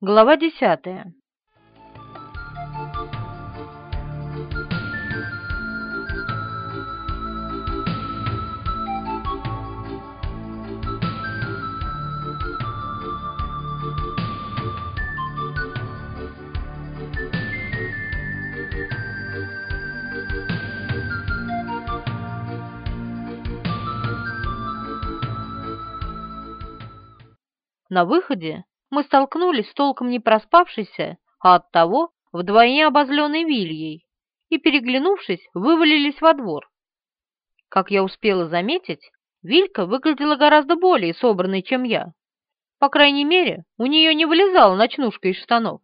Глава десятая. На выходе мы столкнулись с толком не проспавшейся, а оттого вдвойне обозленной Вильей и, переглянувшись, вывалились во двор. Как я успела заметить, Вилька выглядела гораздо более собранной, чем я. По крайней мере, у нее не вылезала ночнушка из штанов.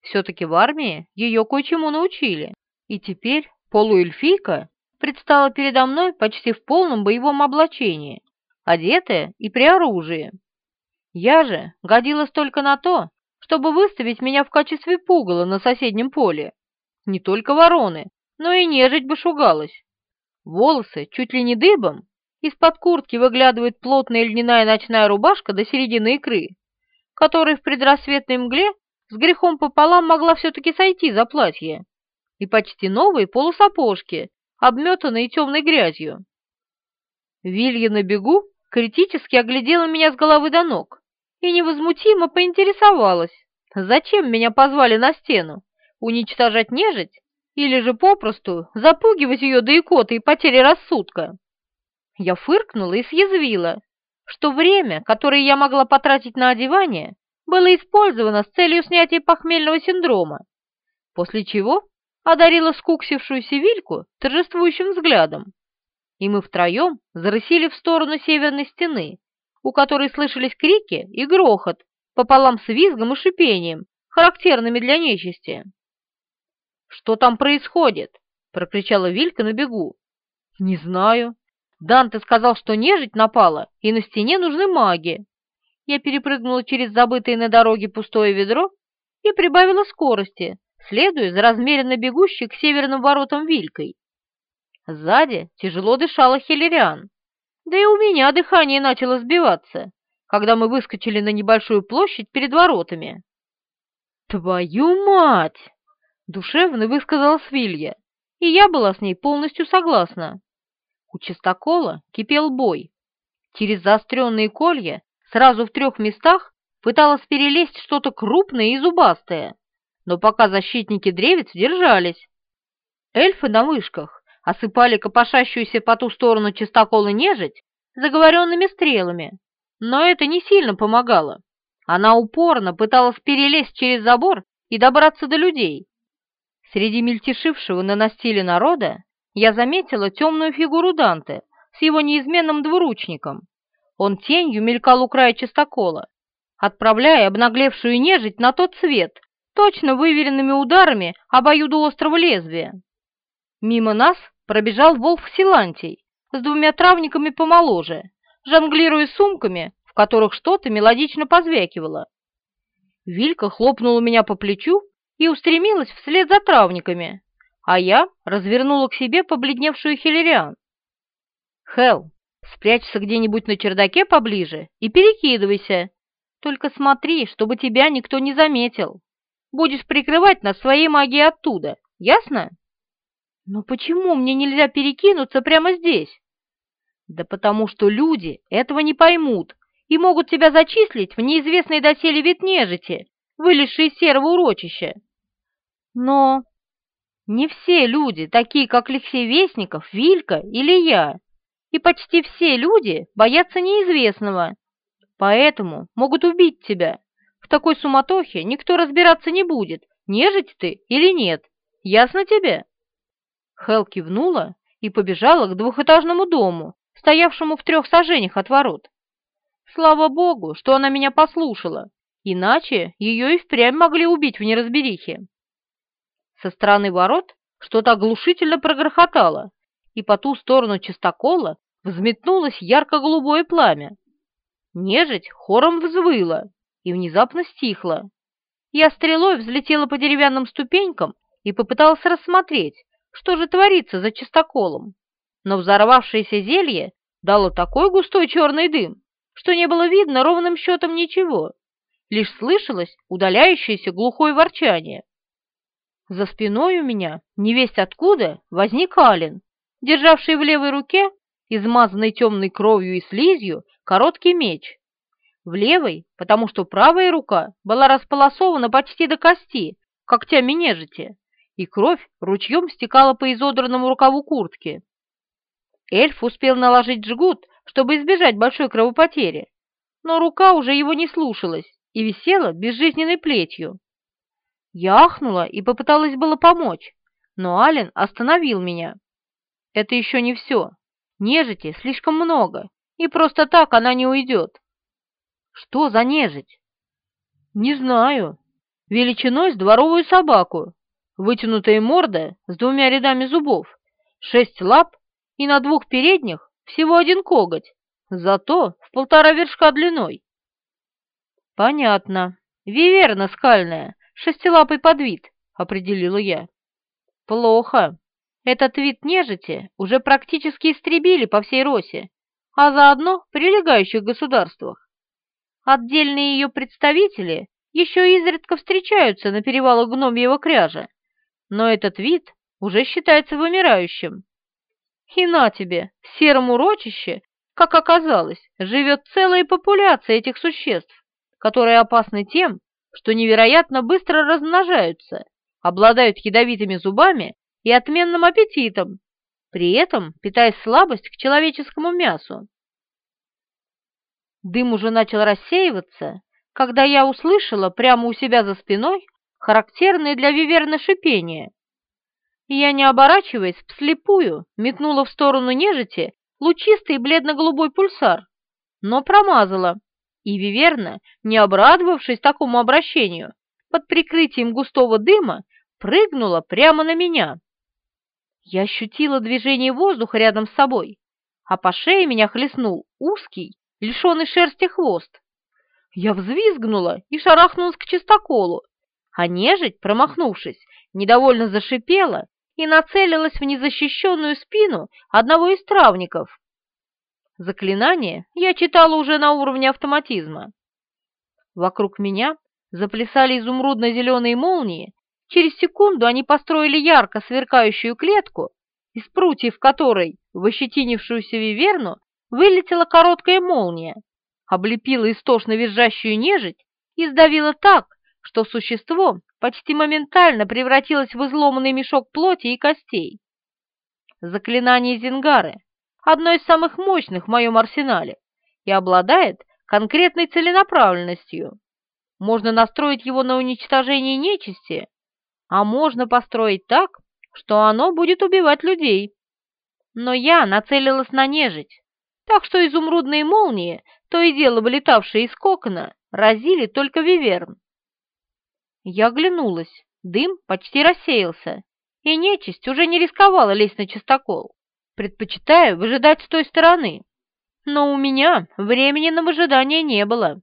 Все-таки в армии ее кое-чему научили, и теперь полуэльфийка предстала передо мной почти в полном боевом облачении, одетая и при оружии. Я же годилась только на то, чтобы выставить меня в качестве пугала на соседнем поле. Не только вороны, но и нежить бы шугалась. Волосы чуть ли не дыбом, из-под куртки выглядывает плотная льняная ночная рубашка до середины икры, которая в предрассветной мгле с грехом пополам могла все-таки сойти за платье, и почти новые полусапожки, обметанные темной грязью. Вилья на бегу критически оглядела меня с головы до ног, и невозмутимо поинтересовалась, зачем меня позвали на стену, уничтожать нежить или же попросту запугивать ее до икоты и потери рассудка. Я фыркнула и съязвила, что время, которое я могла потратить на одевание, было использовано с целью снятия похмельного синдрома, после чего одарила скуксившуюся Вильку торжествующим взглядом, и мы втроем зарысили в сторону северной стены, у которой слышались крики и грохот, пополам с визгом и шипением, характерными для нечисти. «Что там происходит?» — прокричала Вилька на бегу. «Не знаю. Данте сказал, что нежить напала, и на стене нужны маги». Я перепрыгнула через забытое на дороге пустое ведро и прибавила скорости, следуя за размеренно бегущей к северным воротам Вилькой. Сзади тяжело дышала Хиллериан, да и у меня дыхание начало сбиваться, когда мы выскочили на небольшую площадь перед воротами. «Твою мать!» — душевно высказала Свилья, и я была с ней полностью согласна. У чистокола кипел бой. Через заостренные колья сразу в трех местах пыталась перелезть что-то крупное и зубастое, но пока защитники древец держались. Эльфы на вышках осыпали копошащуюся по ту сторону чистокола нежить заговоренными стрелами, но это не сильно помогало. Она упорно пыталась перелезть через забор и добраться до людей. Среди мельтешившего на настиле народа я заметила темную фигуру Данте с его неизменным двуручником. Он тенью мелькал у края чистокола, отправляя обнаглевшую нежить на тот свет, точно выверенными ударами обоюдоострого лезвия. Мимо нас пробежал волк Силантий с двумя травниками помоложе, жонглируя сумками, в которых что-то мелодично позвякивало. Вилька хлопнула меня по плечу и устремилась вслед за травниками, а я развернула к себе побледневшую Хиллериан. «Хелл, спрячься где-нибудь на чердаке поближе и перекидывайся. Только смотри, чтобы тебя никто не заметил. Будешь прикрывать нас своей магией оттуда, ясно?» Но почему мне нельзя перекинуться прямо здесь? Да потому что люди этого не поймут и могут тебя зачислить в неизвестный доселе вид нежити, вылезший из серого урочища. Но не все люди, такие как Алексей Вестников, Вилька или я, и почти все люди боятся неизвестного, поэтому могут убить тебя. В такой суматохе никто разбираться не будет, нежить ты или нет. Ясно тебе?» Хел кивнула и побежала к двухэтажному дому, стоявшему в трех сажениях от ворот. Слава богу, что она меня послушала, иначе ее и впрямь могли убить в неразберихе. Со стороны ворот что-то оглушительно прогрохотало, и по ту сторону чистокола взметнулось ярко-голубое пламя. Нежить хором взвыла и внезапно стихла. Я стрелой взлетела по деревянным ступенькам и попыталась рассмотреть, что же творится за чистоколом. Но взорвавшееся зелье дало такой густой черный дым, что не было видно ровным счетом ничего. лишь слышалось удаляющееся глухое ворчание. За спиной у меня, невесть откуда, возник Ален, державший в левой руке, измазанный темной кровью и слизью, короткий меч. В левой, потому что правая рука была располосована почти до кости, когтями нежити, и кровь ручьем стекала по изодранному рукаву куртки. Эльф успел наложить жгут, чтобы избежать большой кровопотери, но рука уже его не слушалась и висела безжизненной плетью. Я ахнула и попыталась было помочь, но Ален остановил меня. Это еще не все. Нежити слишком много, и просто так она не уйдет. Что за нежить? Не знаю. Величиной с дворовую собаку. Вытянутая морда с двумя рядами зубов, шесть лап и на двух передних всего один коготь, зато в полтора вершка длиной. Понятно. Виверна скальная, шестилапый подвид, определила я. Плохо. Этот вид нежити уже практически истребили по всей Росе, а заодно в прилегающих государствах. Отдельные ее представители еще изредка встречаются на перевалах Гномьего кряжа, но этот вид уже считается вымирающим. И на тебе, в сером урочище, как оказалось, живет целая популяция этих существ, которые опасны тем, что невероятно быстро размножаются, обладают ядовитыми зубами и отменным аппетитом, при этом питая слабость к человеческому мясу. Дым уже начал рассеиваться, когда я услышала прямо у себя за спиной характерное для виверны шипение. Я, не оборачиваясь, вслепую метнула в сторону нежити лучистый бледно-голубой пульсар, но промазала, и виверна, не обрадовавшись такому обращению, под прикрытием густого дыма прыгнула прямо на меня. Я ощутила движение воздуха рядом с собой, а по шее меня хлестнул узкий, лишенный шерсти хвост. Я взвизгнула и шарахнулась к чистоколу, а нежить, промахнувшись, недовольно зашипела и нацелилась в незащищенную спину одного из травников. Заклинание я читала уже на уровне автоматизма. Вокруг меня заплясали изумрудно-зеленые молнии, через секунду они построили ярко сверкающую клетку, из прутьев которой в ощетинившуюся виверну вылетела короткая молния, облепила истошно визжащую нежить и сдавила так, что существо почти моментально превратилось в изломанный мешок плоти и костей. Заклинание Зингары – одно из самых мощных в моем арсенале и обладает конкретной целенаправленностью. Можно настроить его на уничтожение нечисти, а можно построить так, что оно будет убивать людей. Но я нацелилась на нежить, так что изумрудные молнии, то и дело вылетавшие из кокона, разили только виверн. Я оглянулась, дым почти рассеялся, и нечисть уже не рисковала лезть на чистокол, предпочитая выжидать с той стороны. Но у меня времени на выжидание не было.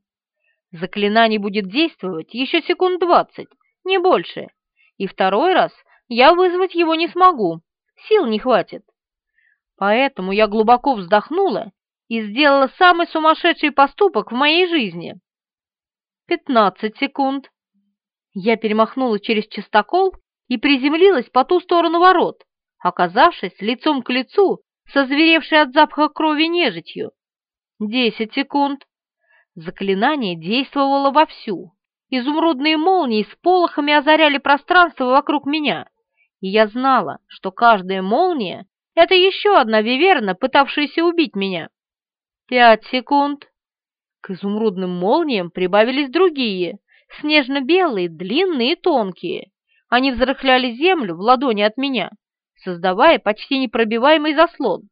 Заклинание будет действовать еще секунд двадцать, не больше, и второй раз я вызвать его не смогу, сил не хватит. Поэтому я глубоко вздохнула и сделала самый сумасшедший поступок в моей жизни. Пятнадцать секунд. Я перемахнула через чистокол и приземлилась по ту сторону ворот, оказавшись лицом к лицу со зверевшей от запаха крови нежитью. Десять секунд. Заклинание действовало вовсю. Изумрудные молнии с полохами озаряли пространство вокруг меня, и я знала, что каждая молния — это еще одна виверна, пытавшаяся убить меня. Пять секунд. К изумрудным молниям прибавились другие, снежно-белые, длинные и тонкие. Они взрыхляли землю в ладони от меня, создавая почти непробиваемый заслон.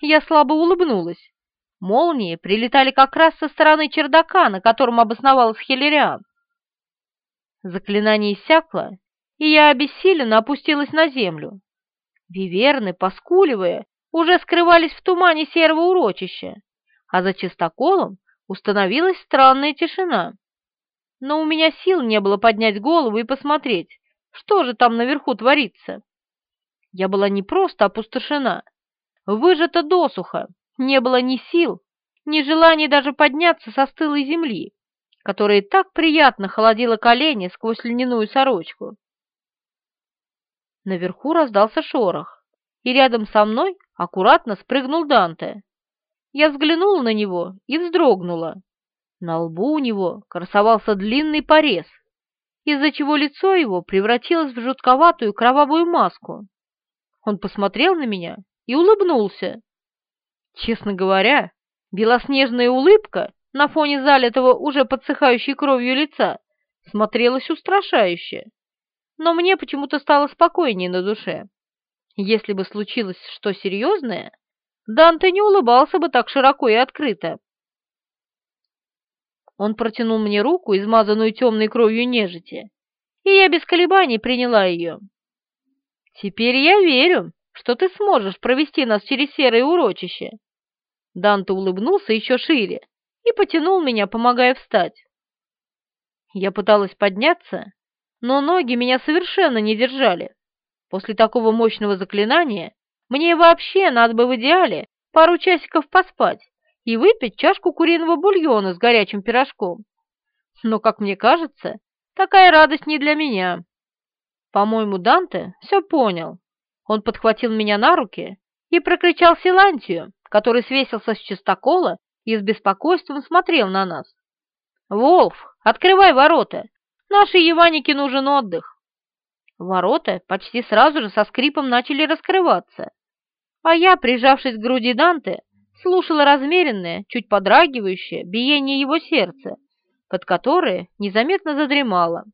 Я слабо улыбнулась. Молнии прилетали как раз со стороны чердака, на котором обосновалась Хелериан. Заклинание иссякло, и я обессиленно опустилась на землю. Виверны, поскуливая, уже скрывались в тумане серого урочища, а за чистоколом установилась странная тишина. Но у меня сил не было поднять голову и посмотреть, что же там наверху творится. Я была не просто опустошена, выжата досуха, не было ни сил, ни желания даже подняться со стылой земли, которая так приятно холодила колени сквозь льняную сорочку. Наверху раздался шорох, и рядом со мной аккуратно спрыгнул Данте. Я взглянула на него и вздрогнула. На лбу у него красовался длинный порез, из-за чего лицо его превратилось в жутковатую кровавую маску. Он посмотрел на меня и улыбнулся. Честно говоря, белоснежная улыбка на фоне залитого уже подсыхающей кровью лица смотрелась устрашающе, но мне почему-то стало спокойнее на душе. Если бы случилось что серьезное, Данте не улыбался бы так широко и открыто. Он протянул мне руку, измазанную темной кровью нежити, и я без колебаний приняла ее. «Теперь я верю, что ты сможешь провести нас через серое урочище». Данте улыбнулся еще шире и потянул меня, помогая встать. Я пыталась подняться, но ноги меня совершенно не держали. После такого мощного заклинания мне вообще надо бы в идеале пару часиков поспать и выпить чашку куриного бульона с горячим пирожком. Но, как мне кажется, такая радость не для меня. По-моему, Данте все понял. Он подхватил меня на руки и прокричал Силантию, который свесился с чистокола и с беспокойством смотрел на нас. «Волф, открывай ворота! Нашей Еванике нужен отдых!» Ворота почти сразу же со скрипом начали раскрываться, а я, прижавшись к груди Данте, слушала размеренное, чуть подрагивающее биение его сердца, под которое незаметно задремало.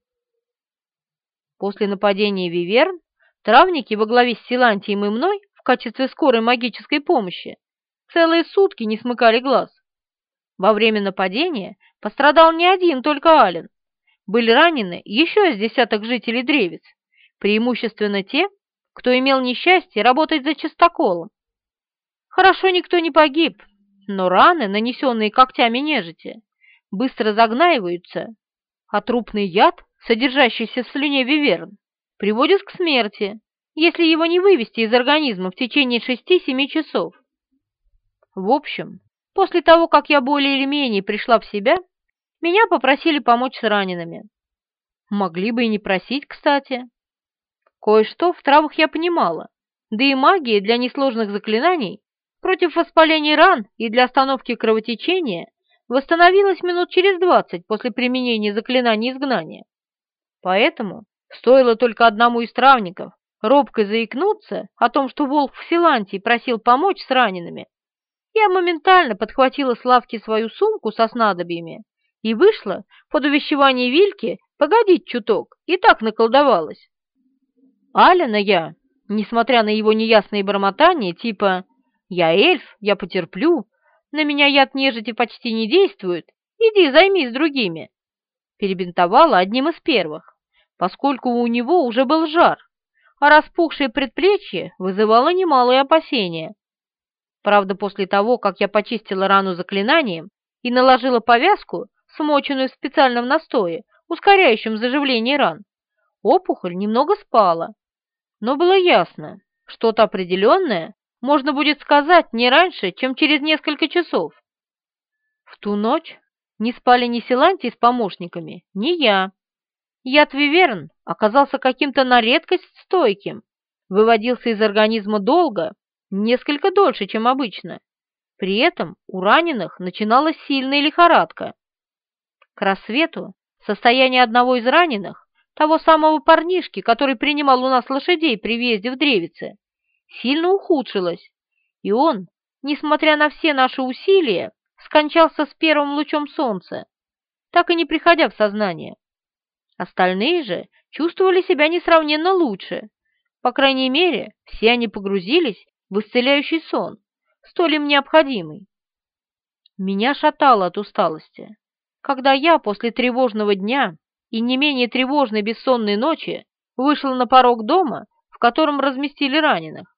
После нападения Виверн травники во главе с Силантием и мной в качестве скорой магической помощи целые сутки не смыкали глаз. Во время нападения пострадал не один только Ален. Были ранены еще из десяток жителей Древец, преимущественно те, кто имел несчастье работать за чистоколом. Хорошо никто не погиб, но раны, нанесенные когтями нежити, быстро загнаиваются, а трупный яд, содержащийся в слюне виверн, приводит к смерти, если его не вывести из организма в течение 6-7 часов. В общем, после того, как я более или менее пришла в себя, меня попросили помочь с ранеными. Могли бы и не просить, кстати. Кое-что в травах я понимала, да и магия для несложных заклинаний против воспаления ран и для остановки кровотечения восстановилась минут через двадцать после применения заклинания изгнания. Поэтому стоило только одному из травников робко заикнуться о том, что волк в Силантии просил помочь с ранеными, я моментально подхватила с лавки свою сумку со снадобьями и вышла под увещевание Вильки погодить чуток, и так наколдовалась. Алина я, несмотря на его неясные бормотания, типа «Я эльф, я потерплю, на меня яд нежити почти не действует, иди займись другими», перебинтовала одним из первых, поскольку у него уже был жар, а распухшее предплечье вызывало немалые опасения. Правда, после того, как я почистила рану заклинанием и наложила повязку, смоченную в специальном настое, ускоряющем заживление ран, опухоль немного спала. Но было ясно, что-то определенное можно будет сказать не раньше, чем через несколько часов. В ту ночь не спали ни Силантий с помощниками, ни я. Яд Виверн оказался каким-то на редкость стойким, выводился из организма долго несколько дольше, чем обычно. При этом у раненых начиналась сильная лихорадка. К рассвету состояние одного из раненых, того самого парнишки, который принимал у нас лошадей при въезде в Древице, сильно ухудшилось, и он, несмотря на все наши усилия, скончался с первым лучом солнца, так и не приходя в сознание. Остальные же чувствовали себя несравненно лучше. По крайней мере, все они погрузились в исцеляющий сон, столь им необходимый. Меня шатало от усталости, когда я после тревожного дня и не менее тревожной бессонной ночи вышла на порог дома, в котором разместили раненых.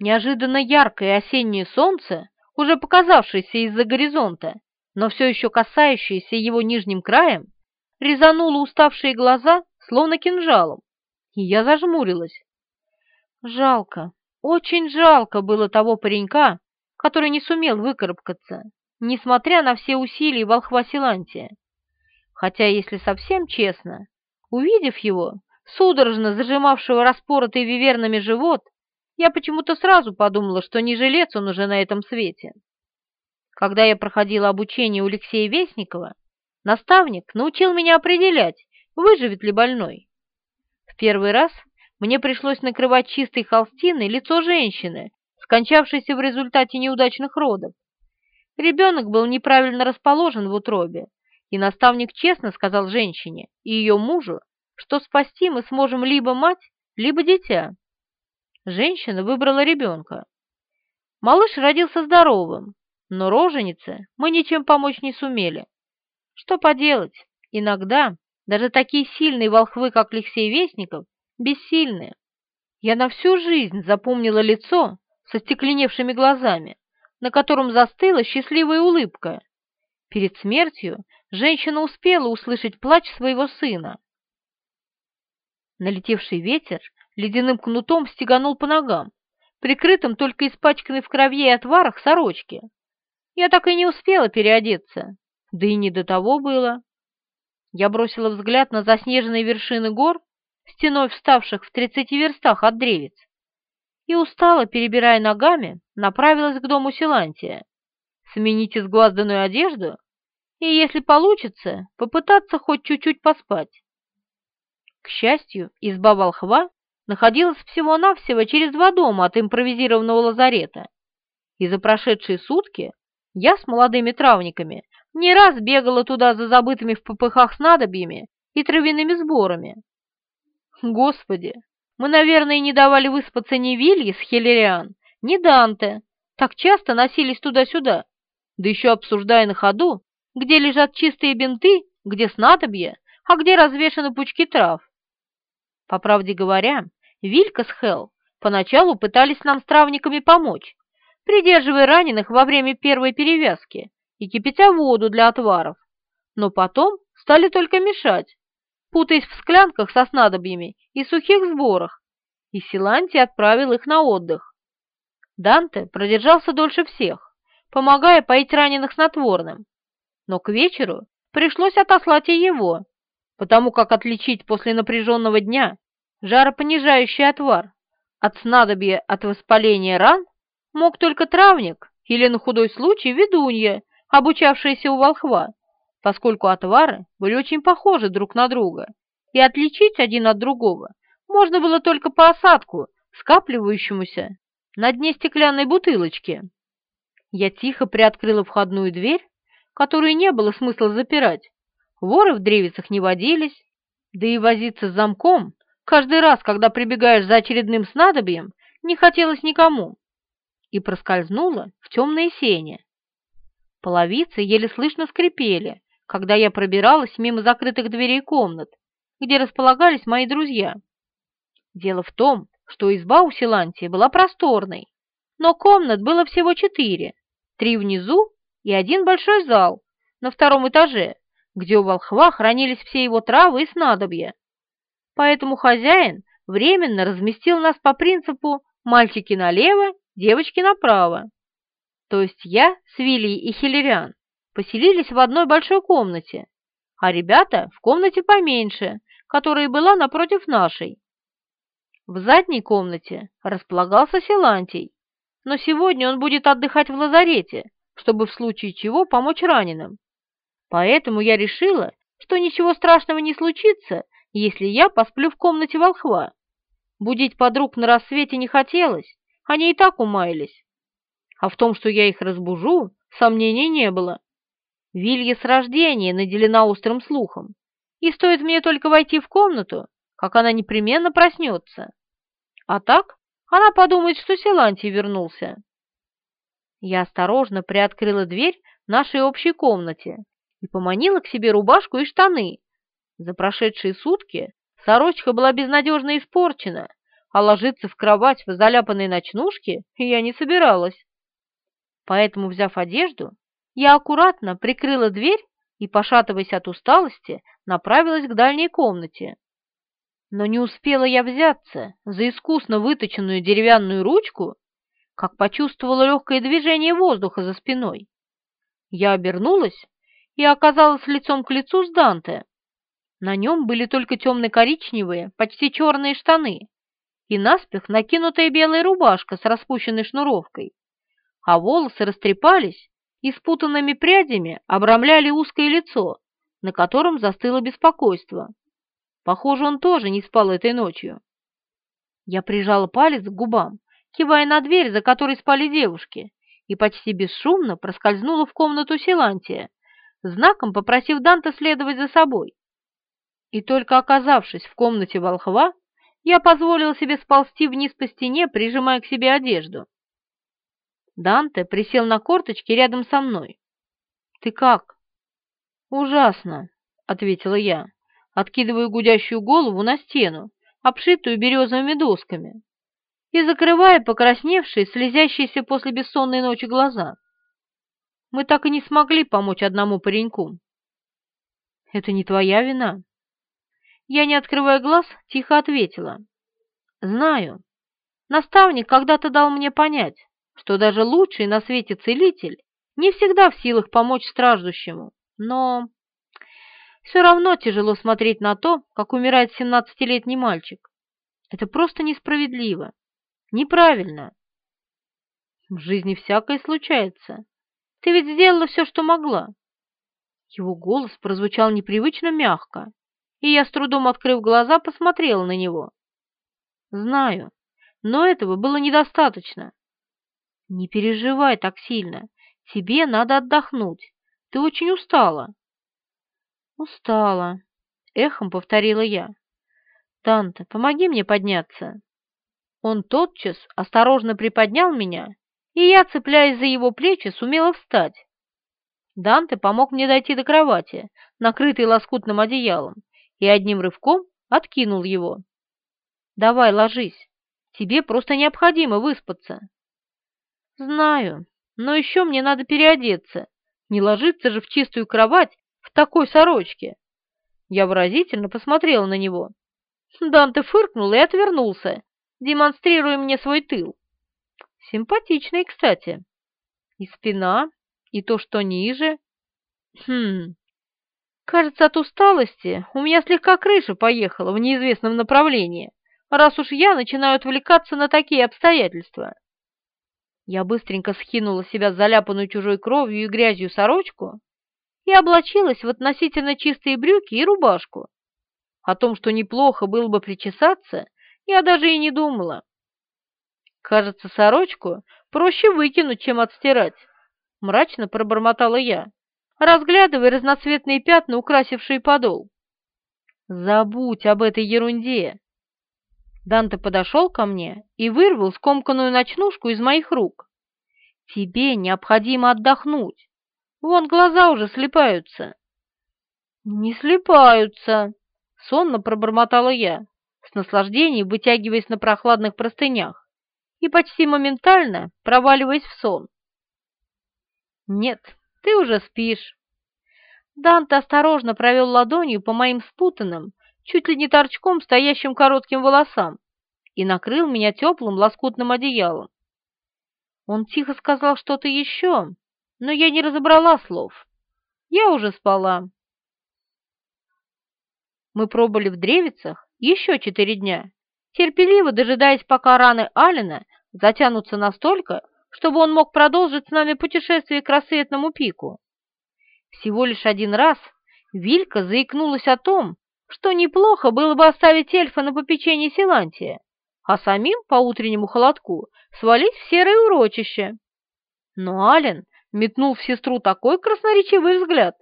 Неожиданно яркое осеннее солнце, уже показавшееся из-за горизонта, но все еще касающееся его нижним краем, резануло уставшие глаза, словно кинжалом, и я зажмурилась. Жалко, очень жалко было того паренька, который не сумел выкарабкаться, несмотря на все усилия волхва Силантия. Хотя, если совсем честно, увидев его, судорожно зажимавшего распоротый вивернами живот, я почему-то сразу подумала, что не жилец он уже на этом свете. Когда я проходила обучение у Алексея Вестникова, наставник научил меня определять, выживет ли больной. В первый раз мне пришлось накрывать чистой холстиной лицо женщины, скончавшейся в результате неудачных родов. Ребенок был неправильно расположен в утробе, и наставник честно сказал женщине и ее мужу, что спасти мы сможем либо мать, либо дитя. Женщина выбрала ребенка. Малыш родился здоровым, но роженице мы ничем помочь не сумели. Что поделать, иногда даже такие сильные волхвы, как Алексей Вестников, бессильны. Я на всю жизнь запомнила лицо со стекленевшими глазами, на котором застыла счастливая улыбка. Перед смертью женщина успела услышать плач своего сына. Налетевший ветер ледяным кнутом стеганул по ногам, прикрытым только испачканной в крови и отварах сорочки. Я так и не успела переодеться, да и не до того было. Я бросила взгляд на заснеженные вершины гор, стеной вставших в тридцати верстах от древец, и устало, перебирая ногами, направилась к дому Силантия. Сменить изгвазданную одежду и, если получится, попытаться хоть чуть-чуть поспать. К счастью, изба волхва находилась всего-навсего через два дома от импровизированного лазарета, и за прошедшие сутки я с молодыми травниками не раз бегала туда за забытыми в попыхах снадобьями и травяными сборами. Господи, мы, наверное, не давали выспаться ни Вилье с Хиллериан, ни Данте, так часто носились туда-сюда, да еще обсуждая на ходу, где лежат чистые бинты, где снадобья, а где развешаны пучки трав. По правде говоря, Вилька с Хелл поначалу пытались нам с травниками помочь, придерживая раненых во время первой перевязки и кипятя воду для отваров, но потом стали только мешать, путаясь в склянках со снадобьями и сухих сборах, и Силанти отправил их на отдых. Данте продержался дольше всех, помогая поить раненых снотворным, но к вечеру пришлось отослать и его, потому как отличить после напряженного дня жаропонижающий отвар от снадобья от воспаления ран мог только травник или на худой случай ведунья, обучавшаяся у волхва, поскольку отвары были очень похожи друг на друга, и отличить один от другого можно было только по осадку, скапливающемуся на дне стеклянной бутылочки. Я тихо приоткрыла входную дверь, которую не было смысла запирать, Воры в древицах не водились, да и возиться с замком каждый раз, когда прибегаешь за очередным снадобьем, не хотелось никому. И проскользнула в темное сене. Половицы еле слышно скрипели, когда я пробиралась мимо закрытых дверей комнат, где располагались мои друзья. Дело в том, что изба у Силантии была просторной, но комнат было всего четыре, три внизу и один большой зал на втором этаже, где у волхва хранились все его травы и снадобья. Поэтому хозяин временно разместил нас по принципу «мальчики налево, девочки направо». То есть я с Вилей и Хиллериан поселились в одной большой комнате, а ребята в комнате поменьше, которая была напротив нашей. В задней комнате располагался Силантий, но сегодня он будет отдыхать в лазарете, чтобы в случае чего помочь раненым. Поэтому я решила, что ничего страшного не случится, если я посплю в комнате волхва. Будить подруг на рассвете не хотелось, они и так умаялись. А в том, что я их разбужу, сомнений не было. Вилья с рождения наделена острым слухом, и стоит мне только войти в комнату, как она непременно проснется. А так она подумает, что Силантий вернулся. Я осторожно приоткрыла дверь нашей общей комнате и поманила к себе рубашку и штаны. За прошедшие сутки сорочка была безнадежно испорчена, а ложиться в кровать в заляпанной ночнушке я не собиралась. Поэтому, взяв одежду, я аккуратно прикрыла дверь и, пошатываясь от усталости, направилась к дальней комнате. Но не успела я взяться за искусно выточенную деревянную ручку, как почувствовала легкое движение воздуха за спиной. Я обернулась и оказалась лицом к лицу с Данте. На нем были только темно-коричневые, почти черные штаны и наспех накинутая белая рубашка с распущенной шнуровкой, а волосы растрепались и спутанными прядями обрамляли узкое лицо, на котором застыло беспокойство. Похоже, он тоже не спал этой ночью. Я прижала палец к губам, кивая на дверь, за которой спали девушки, и почти бесшумно проскользнула в комнату Силантия, знаком попросив Данта следовать за собой. И только оказавшись в комнате волхва, я позволила себе сползти вниз по стене, прижимая к себе одежду. Данте присел на корточки рядом со мной. «Ты как?» «Ужасно», — ответила я, откидывая гудящую голову на стену, обшитую березовыми досками, и закрывая покрасневшие, слезящиеся после бессонной ночи глаза. Мы так и не смогли помочь одному пареньку. «Это не твоя вина», я, не открывая глаз, тихо ответила. «Знаю. Наставник когда-то дал мне понять, что даже лучший на свете целитель не всегда в силах помочь страждущему, но все равно тяжело смотреть на то, как умирает семнадцатилетний мальчик. Это просто несправедливо, неправильно. В жизни всякое случается. Ты ведь сделала все, что могла». Его голос прозвучал непривычно мягко, и я, с трудом открыв глаза, посмотрела на него. Знаю, но этого было недостаточно. Не переживай так сильно, тебе надо отдохнуть, ты очень устала. Устала, эхом повторила я. Танта, помоги мне подняться. Он тотчас осторожно приподнял меня, и я, цепляясь за его плечи, сумела встать. Данте помог мне дойти до кровати, накрытой лоскутным одеялом, и одним рывком откинул его. «Давай, ложись. Тебе просто необходимо выспаться». «Знаю, но еще мне надо переодеться. Не ложиться же в чистую кровать в такой сорочке». Я выразительно посмотрела на него. Данте фыркнул и отвернулся, демонстрируя мне свой тыл. Симпатичный, кстати. И спина, и то, что ниже. Хм, Кажется, от усталости у меня слегка крыша поехала в неизвестном направлении, раз уж я начинаю отвлекаться на такие обстоятельства. Я быстренько скинула себя заляпанную чужой кровью и грязью сорочку и облачилась в относительно чистые брюки и рубашку. О том, что неплохо было бы причесаться, я даже и не думала. Кажется, сорочку проще выкинуть, чем отстирать, мрачно пробормотала я разглядывая разноцветные пятна, украсившие подол. «Забудь об этой ерунде!» Данте подошел ко мне и вырвал скомканную ночнушку из моих рук. «Тебе необходимо отдохнуть. Вон глаза уже слепаются». «Не слепаются!» — сонно пробормотала я, с наслаждением вытягиваясь на прохладных простынях и почти моментально проваливаясь в сон. «Нет, ты уже спишь». Данте осторожно провел ладонью по моим спутанным, чуть ли не торчком стоящим коротким волосам и накрыл меня теплым лоскутным одеялом. Он тихо сказал что-то еще, но я не разобрала слов. Я уже спала. Мы пробыли в Древицах еще четыре дня, терпеливо дожидаясь, пока раны Алина затянутся настолько, чтобы он мог продолжить с нами путешествие к рассветному пику. Всего лишь один раз Вилька заикнулась о том, что неплохо было бы оставить эльфа на попечении Силантия, а самим по утреннему холодку свалить в серое урочище. Но Ален метнул в сестру такой красноречивый взгляд,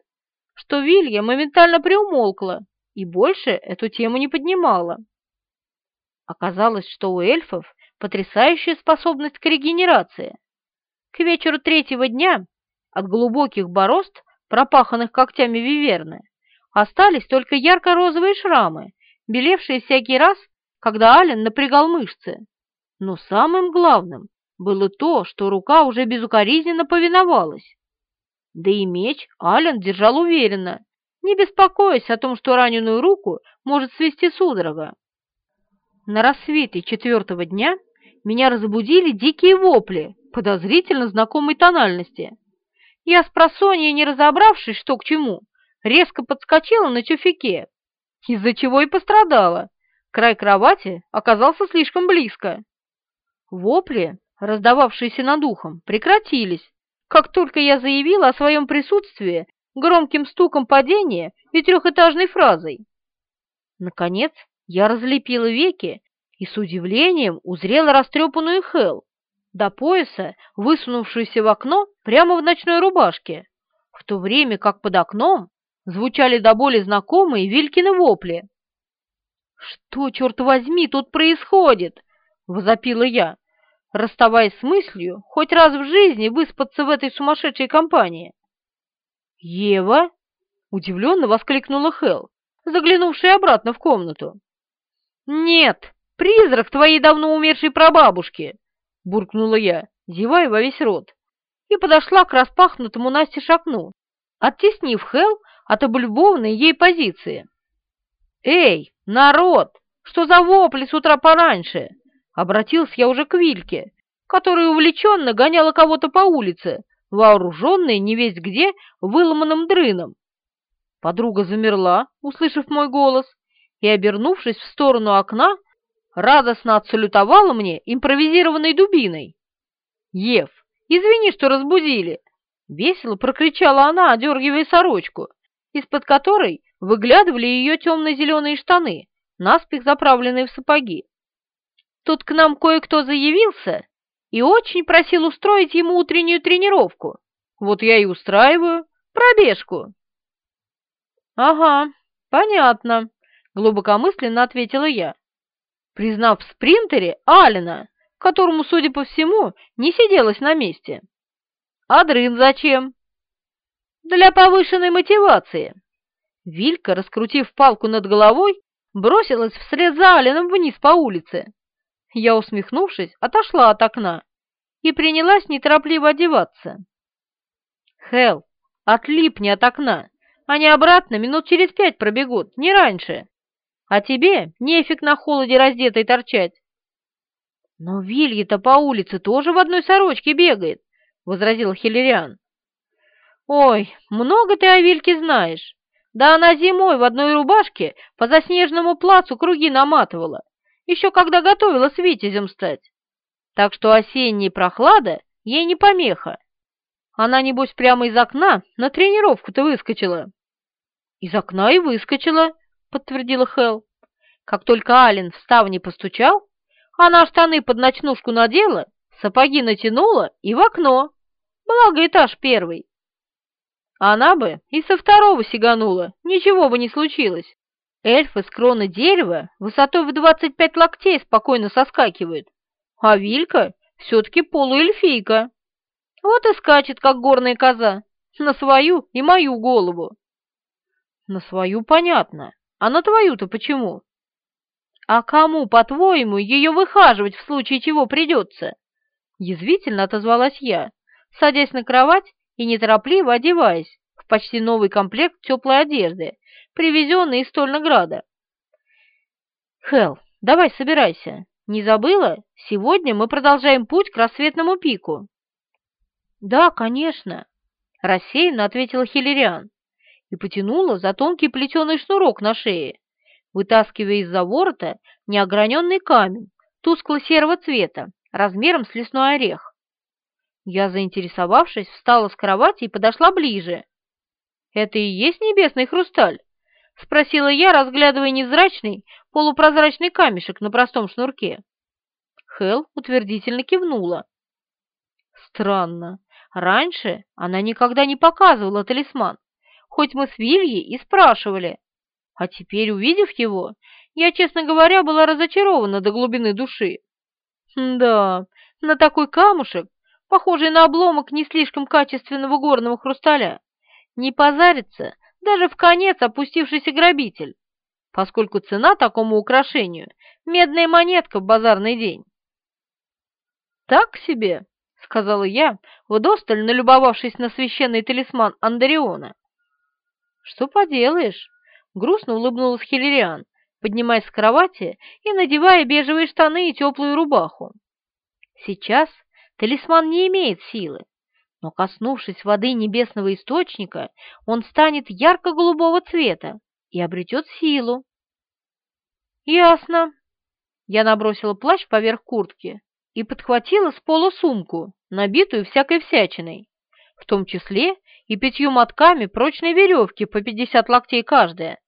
что Вилья моментально приумолкла и больше эту тему не поднимала. Оказалось, что у эльфов потрясающая способность к регенерации. К вечеру третьего дня от глубоких борозд, пропаханных когтями виверны, остались только ярко-розовые шрамы, белевшие всякий раз, когда Ален напрягал мышцы. Но самым главным было то, что рука уже безукоризненно повиновалась. Да и меч Ален держал уверенно, не беспокоясь о том, что раненую руку может свести судорога. На рассвете четвертого дня меня разбудили дикие вопли подозрительно знакомой тональности. Я с просонья, не разобравшись, что к чему, резко подскочила на тюфике, из-за чего и пострадала. Край кровати оказался слишком близко. Вопли, раздававшиеся над ухом, прекратились, как только я заявила о своем присутствии громким стуком падения и трехэтажной фразой. Наконец я разлепила веки и с удивлением узрела растрепанную Хел, до пояса, высунувшуюся в окно прямо в ночной рубашке, в то время как под окном звучали до боли знакомые Вилькины вопли. «Что, черт возьми, тут происходит?» — возопила я, расставаясь с мыслью хоть раз в жизни выспаться в этой сумасшедшей компании. «Ева?» — удивленно воскликнула Хел, заглянувшая обратно в комнату. «Нет, призрак твоей давно умершей прабабушки!» — буркнула я, зевая во весь рот, и подошла к распахнутому Насте окну, оттеснив Хел от облюбованной ей позиции. «Эй, народ, что за вопли с утра пораньше?» Обратился я уже к Вильке, которая увлеченно гоняла кого-то по улице, вооруженная невесть где выломанным дрыном. Подруга замерла, услышав мой голос, и, обернувшись в сторону окна, радостно отсалютовала мне импровизированной дубиной. «Ев, извини, что разбудили!» — весело прокричала она, одергивая сорочку, из-под которой выглядывали ее темно-зеленые штаны, наспех заправленные в сапоги. Тут к нам кое-кто заявился и очень просил устроить ему утреннюю тренировку. Вот я и устраиваю пробежку. Ага, понятно, глубокомысленно ответила я, признав в спринтере Алина, которому, судя по всему, не сиделось на месте. А дрын зачем? Для повышенной мотивации. Вилька, раскрутив палку над головой, бросилась вслед за Алином вниз по улице. Я, усмехнувшись, отошла от окна и принялась неторопливо одеваться. «Хелл, отлипни от окна, они обратно минут через пять пробегут, не раньше. А тебе нефиг на холоде раздетой торчать». «Но Вилья-то по улице тоже в одной сорочке бегает», — возразил Хиллериан. «Ой, много ты о Вильке знаешь. Да она зимой в одной рубашке по заснеженному плацу круги наматывала еще когда готовила с Витязем стать. Так что осенняя прохлада ей не помеха. Она, небось, прямо из окна на тренировку-то выскочила. Из окна и выскочила, подтвердила Хел. Как только Ален в ставни постучал, она штаны под ночнушку надела, сапоги натянула и в окно. Благо этаж первый. Она бы и со второго сиганула, ничего бы не случилось. Эльфы с кроны дерева высотой в 25 локтей спокойно соскакивают, а Вилька все-таки полуэльфийка. Вот и скачет, как горная коза, на свою и мою голову. На свою понятно, а на твою-то почему? А кому, по-твоему, ее выхаживать в случае чего придется? Язвительно отозвалась я, садясь на кровать и неторопливо одеваясь в почти новый комплект теплой одежды, привезенный из Стольнограда. Хел, давай собирайся. Не забыла? Сегодня мы продолжаем путь к рассветному пику. Да, конечно, рассеянно ответила Хиллериан и потянула за тонкий плетеный шнурок на шее, вытаскивая из-за ворота неограненный камень тускло-серого цвета, размером с лесной орех. Я, заинтересовавшись, встала с кровати и подошла ближе. «Это и есть небесный хрусталь?» — спросила я, разглядывая невзрачный полупрозрачный камешек на простом шнурке. Хел утвердительно кивнула. Странно. Раньше она никогда не показывала талисман, хоть мы с Вильей и спрашивали. А теперь, увидев его, я, честно говоря, была разочарована до глубины души. Да, на такой камушек, похожий на обломок не слишком качественного горного хрусталя, не позарится даже в конец опустившийся грабитель, поскольку цена такому украшению — медная монетка в базарный день. «Так себе», — сказала я, вдосталь налюбовавшись на священный талисман Андариона. «Что поделаешь?» — грустно улыбнулась Хиллериан, поднимаясь с кровати и надевая бежевые штаны и теплую рубаху. «Сейчас талисман не имеет силы, но, коснувшись воды небесного источника, он станет ярко-голубого цвета и обретет силу. «Ясно». Я набросила плащ поверх куртки и подхватила с пола сумку, набитую всякой всячиной, в том числе и пятью мотками прочной веревки по пятьдесят локтей каждая,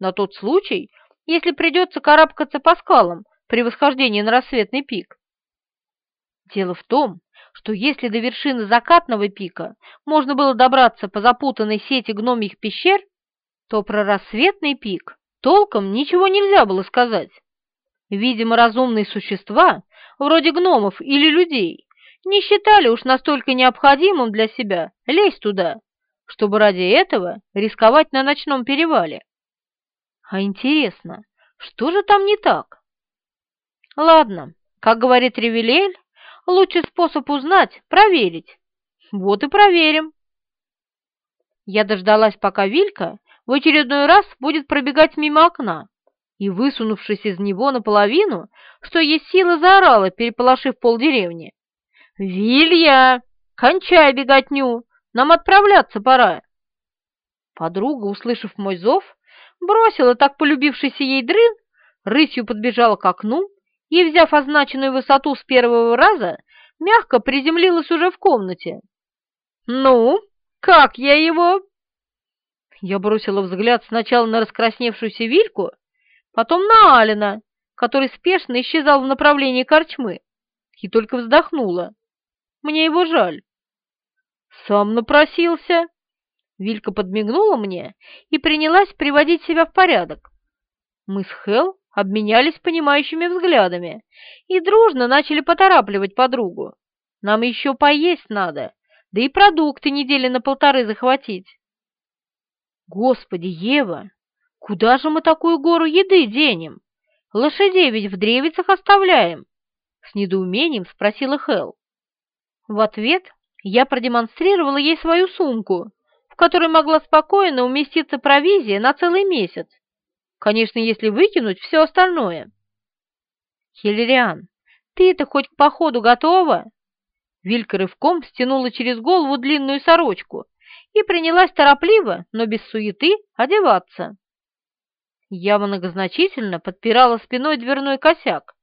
на тот случай, если придется карабкаться по скалам при восхождении на рассветный пик. Дело в том, что если до вершины закатного пика можно было добраться по запутанной сети гномьих пещер, то про рассветный пик толком ничего нельзя было сказать. Видимо, разумные существа, вроде гномов или людей, не считали уж настолько необходимым для себя лезть туда, чтобы ради этого рисковать на ночном перевале. А интересно, что же там не так? Ладно, как говорит Ревелель, лучший способ узнать — проверить. Вот и проверим. Я дождалась, пока Вилька в очередной раз будет пробегать мимо окна, и, высунувшись из него наполовину, что есть силы, заорала, переполошив полдеревни. «Вилья, кончай беготню, нам отправляться пора!» Подруга, услышав мой зов, бросила так полюбившийся ей дрын, рысью подбежала к окну и, взяв означенную высоту с первого раза, мягко приземлилась уже в комнате. «Ну, как я его?» Я бросила взгляд сначала на раскрасневшуюся Вильку, потом на Алина, который спешно исчезал в направлении корчмы, и только вздохнула. Мне его жаль. «Сам напросился!» Вилька подмигнула мне и принялась приводить себя в порядок. Мы с Хел обменялись понимающими взглядами и дружно начали поторапливать подругу. Нам еще поесть надо, да и продукты недели на полторы захватить. Господи, Ева, куда же мы такую гору еды денем? Лошадей ведь в древицах оставляем. С недоумением спросила Хел. В ответ я продемонстрировала ей свою сумку, в которой могла спокойно уместиться провизия на целый месяц. Конечно, если выкинуть все остальное. Хиллериан, ты-то хоть к походу готова? Вилька рывком стянула через голову длинную сорочку и принялась торопливо, но без суеты, одеваться. Я многозначительно подпирала спиной дверной косяк,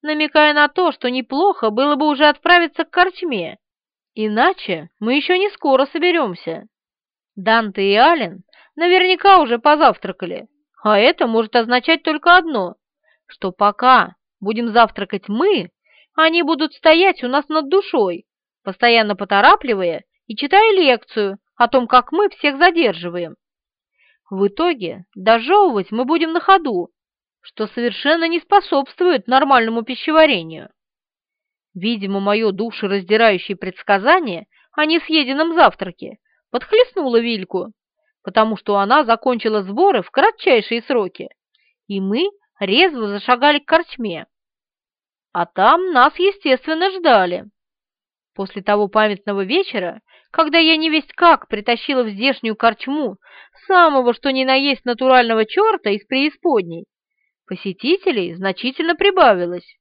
намекая на то, что неплохо было бы уже отправиться к корчме, иначе мы еще не скоро соберемся. Данте и Ален наверняка уже позавтракали, а это может означать только одно, что пока будем завтракать мы, они будут стоять у нас над душой, постоянно поторапливая и читая лекцию о том, как мы всех задерживаем. В итоге дожевывать мы будем на ходу, что совершенно не способствует нормальному пищеварению. Видимо, мое душераздирающее предсказание о несъеденном завтраке подхлестнула Вильку, потому что она закончила сборы в кратчайшие сроки, и мы резво зашагали к корчме. А там нас, естественно, ждали. После того памятного вечера, когда я не весть как притащила в здешнюю корчму самого что ни на есть натурального черта из преисподней, посетителей значительно прибавилось.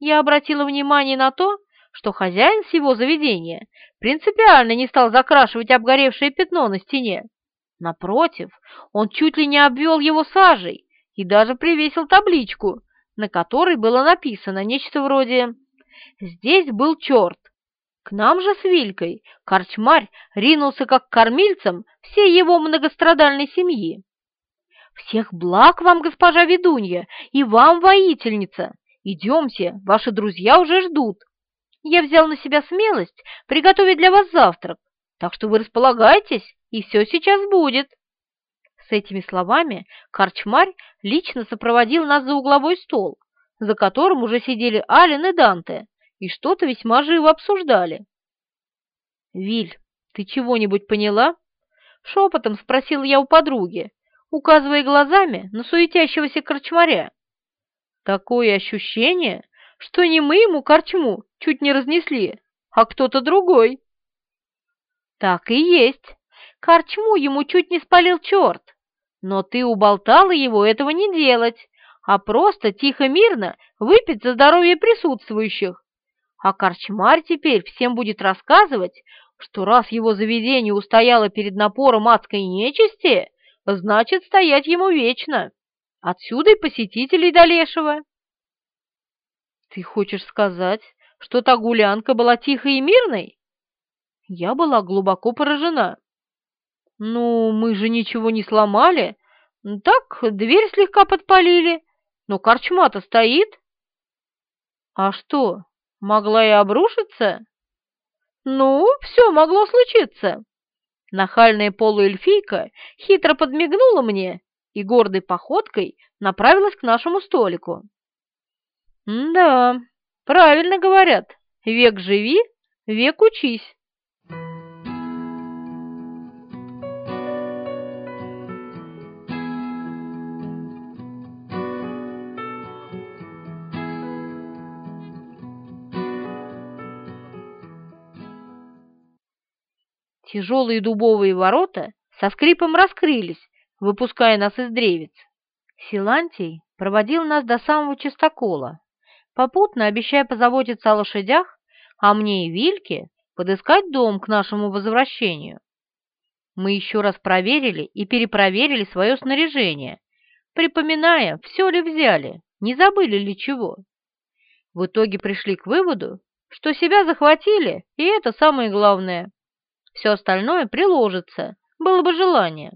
Я обратила внимание на то, что хозяин всего заведения принципиально не стал закрашивать обгоревшее пятно на стене. Напротив, он чуть ли не обвел его сажей и даже привесил табличку, на которой было написано нечто вроде «Здесь был черт». К нам же с Вилькой корчмарь ринулся как кормильцам всей его многострадальной семьи. «Всех благ вам, госпожа ведунья, и вам, воительница! Идемте, ваши друзья уже ждут!» я взял на себя смелость приготовить для вас завтрак, так что вы располагайтесь, и все сейчас будет». С этими словами корчмарь лично сопроводил нас за угловой стол, за которым уже сидели Ален и Данте, и что-то весьма живо обсуждали. «Виль, ты чего-нибудь поняла?» — шепотом спросил я у подруги, указывая глазами на суетящегося корчмаря. «Такое ощущение, что не мы ему корчму чуть не разнесли, а кто-то другой. Так и есть. Корчму ему чуть не спалил черт. Но ты уболтала его этого не делать, а просто тихо-мирно выпить за здоровье присутствующих. А корчмарь теперь всем будет рассказывать, что раз его заведение устояло перед напором адской нечисти, значит, стоять ему вечно. Отсюда и посетителей до. Ты хочешь сказать, что та гулянка была тихой и мирной? Я была глубоко поражена. Ну, мы же ничего не сломали. Так, дверь слегка подпалили, но корчма-то стоит. А что, могла и обрушиться? Ну, все могло случиться. Нахальная полуэльфийка хитро подмигнула мне и гордой походкой направилась к нашему столику. «Да, правильно говорят, век живи, век учись». Тяжелые дубовые ворота со скрипом раскрылись, выпуская нас из древец. Силантий проводил нас до самого чистокола, попутно обещая позаботиться о лошадях, а мне и Вильке подыскать дом к нашему возвращению. Мы еще раз проверили и перепроверили свое снаряжение, припоминая, все ли взяли, не забыли ли чего. В итоге пришли к выводу, что себя захватили, и это самое главное. Все остальное приложится, было бы желание.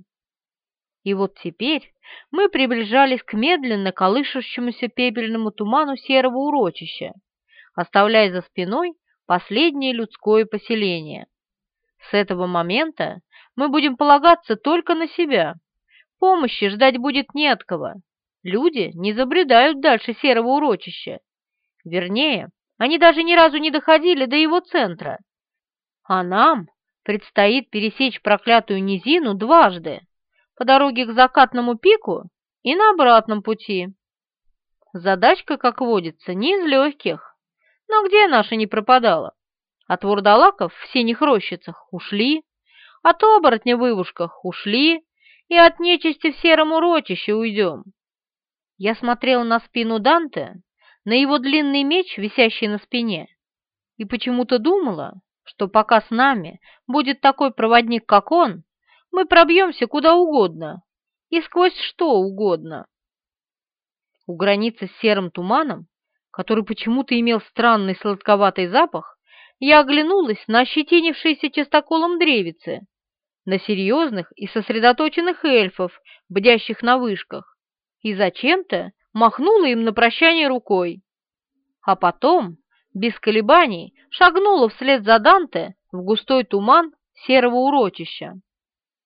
И вот теперь мы приближались к медленно колышущемуся пепельному туману серого урочища, оставляя за спиной последнее людское поселение. С этого момента мы будем полагаться только на себя. Помощи ждать будет не от кого. Люди не забредают дальше серого урочища. Вернее, они даже ни разу не доходили до его центра. А нам предстоит пересечь проклятую низину дважды, по дороге к закатному пику и на обратном пути. Задачка, как водится, не из легких, но где наша не пропадала? От вурдалаков в синих рощицах ушли, от оборотня в вывушках ушли, и от нечисти в сером урочище уйдем. Я смотрела на спину Данте, на его длинный меч, висящий на спине, и почему-то думала, что пока с нами будет такой проводник, как он, мы пробьемся куда угодно и сквозь что угодно. У границы с серым туманом, который почему-то имел странный сладковатый запах, я оглянулась на ощетинившиеся частоколом древицы, на серьезных и сосредоточенных эльфов, бдящих на вышках, и зачем-то махнула им на прощание рукой. А потом без колебаний шагнула вслед за Данте в густой туман серого урочища.